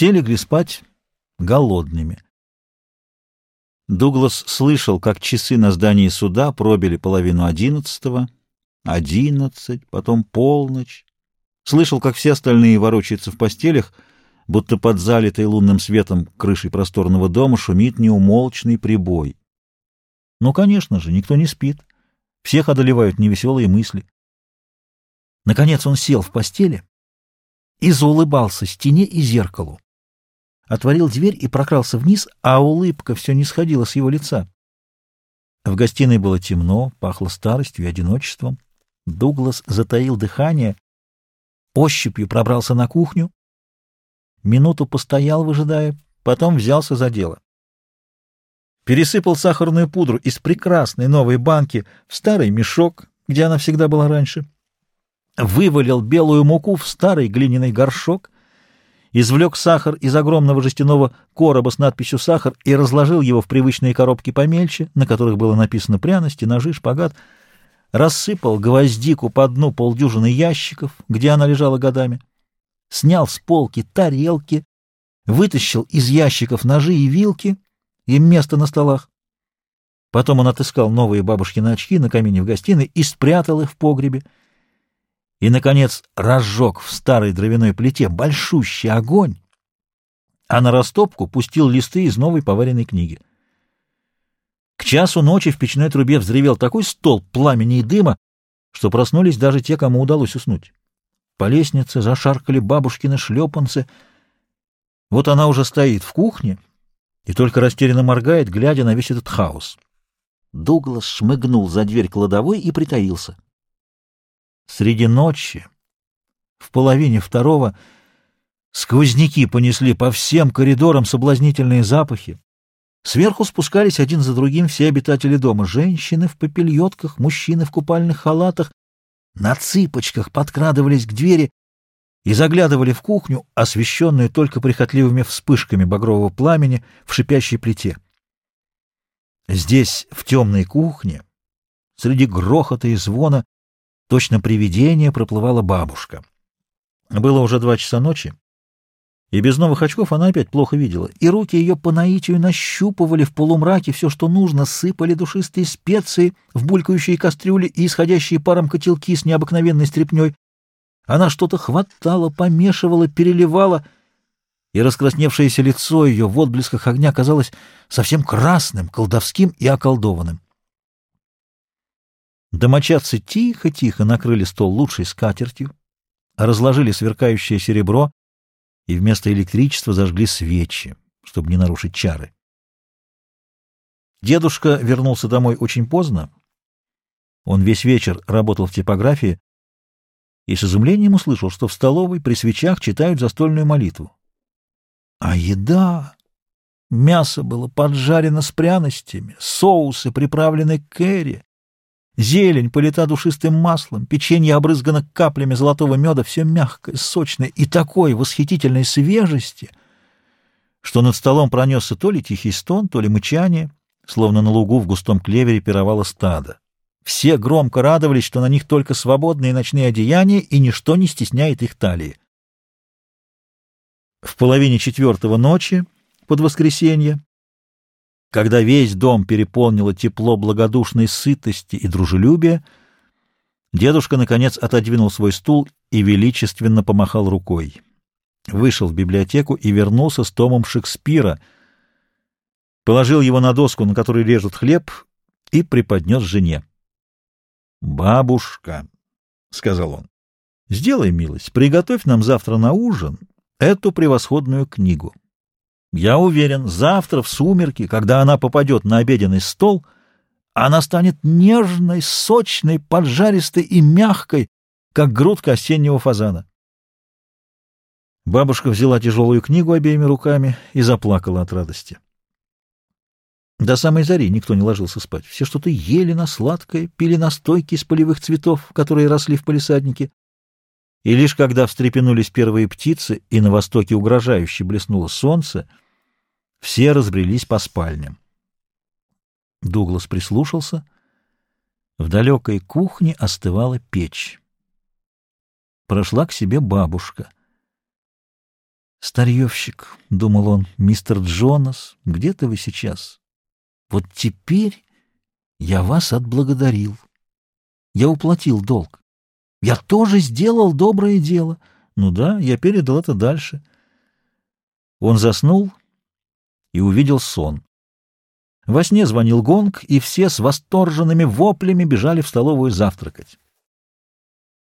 Все легли спать голодными. Дуглас слышал, как часы на здании суда пробили половину одиннадцатого, одиннадцать, потом полночь. Слышал, как все остальные ворочаются в постелях, будто под залитой лунным светом крышей просторного дома шумит неумолчный прибой. Ну, конечно же, никто не спит. Всех одолевают невеселые мысли. Наконец он сел в постели и заулыбался стене и зеркалу. Отворил дверь и прокрался вниз, а улыбка все не сходила с его лица. В гостиной было темно, пахло старостью и одиночеством. Дуглас затаил дыхание, ощупью пробрался на кухню, минуту постоял, выжидая, потом взялся за дело. Пересыпал сахарную пудру из прекрасной новой банки в старый мешок, где она всегда была раньше, вывалил белую муку в старый глиняный горшок, извлек сахар из огромного жестяного короба с надписью «Сахар» и разложил его в привычные коробки помельче, на которых было написано пряности, ножи, шпагат, рассыпал гвоздику по дну полдюжины ящиков, где она лежала годами, снял с полки тарелки, вытащил из ящиков ножи и вилки и место на столах. Потом он отыскал новые бабушкины очки на камине в гостиной и спрятал их в погребе, и, наконец, разжег в старой дровяной плите большущий огонь, а на растопку пустил листы из новой поваренной книги. К часу ночи в печной трубе взревел такой столб пламени и дыма, что проснулись даже те, кому удалось уснуть. По лестнице зашаркали бабушкины шлепанцы. Вот она уже стоит в кухне и только растерянно моргает, глядя на весь этот хаос. Дуглас шмыгнул за дверь кладовой и притаился. Среди ночи, в половине второго, сквозняки понесли по всем коридорам соблазнительные запахи. Сверху спускались один за другим все обитатели дома. Женщины в попельотках, мужчины в купальных халатах, на цыпочках подкрадывались к двери и заглядывали в кухню, освещенную только прихотливыми вспышками багрового пламени в шипящей плите. Здесь, в темной кухне, среди грохота и звона, Точно привидение проплывала бабушка. Было уже два часа ночи, и без новых очков она опять плохо видела, и руки ее по наитию нащупывали в полумраке все, что нужно, сыпали душистые специи в булькающие кастрюли и исходящие паром котелки с необыкновенной стряпней. Она что-то хватала, помешивала, переливала, и раскрасневшееся лицо ее в отблесках огня казалось совсем красным, колдовским и околдованным. Домочадцы тихо-тихо накрыли стол лучшей скатертью, разложили сверкающее серебро и вместо электричества зажгли свечи, чтобы не нарушить чары. Дедушка вернулся домой очень поздно. Он весь вечер работал в типографии и с изумлением услышал, что в столовой при свечах читают застольную молитву. А еда! Мясо было поджарено с пряностями, соусы приправлены кэрри, Зелень полита душистым маслом, печенье обрызгано каплями золотого меда, все мягкое, сочное и такой восхитительной свежести, что над столом пронесся то ли тихий стон, то ли мычание, словно на лугу в густом клевере пировало стадо. Все громко радовались, что на них только свободные ночные одеяния, и ничто не стесняет их талии. В половине четвертого ночи, под воскресенье, когда весь дом переполнило тепло благодушной сытости и дружелюбия, дедушка, наконец, отодвинул свой стул и величественно помахал рукой. Вышел в библиотеку и вернулся с томом Шекспира, положил его на доску, на которой режут хлеб, и преподнес жене. «Бабушка», — сказал он, — «сделай милость, приготовь нам завтра на ужин эту превосходную книгу». Я уверен, завтра в сумерки, когда она попадет на обеденный стол, она станет нежной, сочной, поджаристой и мягкой, как грудка осеннего фазана. Бабушка взяла тяжелую книгу обеими руками и заплакала от радости. До самой зари никто не ложился спать. Все что-то ели на сладкое, пили настойки из полевых цветов, которые росли в палисаднике. И лишь когда встрепенулись первые птицы и на востоке угрожающе блеснуло солнце, все разбрелись по спальням. Дуглас прислушался. В далекой кухне остывала печь. Прошла к себе бабушка. «Старьевщик», — думал он, — «мистер Джонас, где-то вы сейчас? Вот теперь я вас отблагодарил. Я уплатил долг. Я тоже сделал доброе дело. Ну да, я передал это дальше». Он заснул и увидел сон. Во сне звонил гонг, и все с восторженными воплями бежали в столовую завтракать.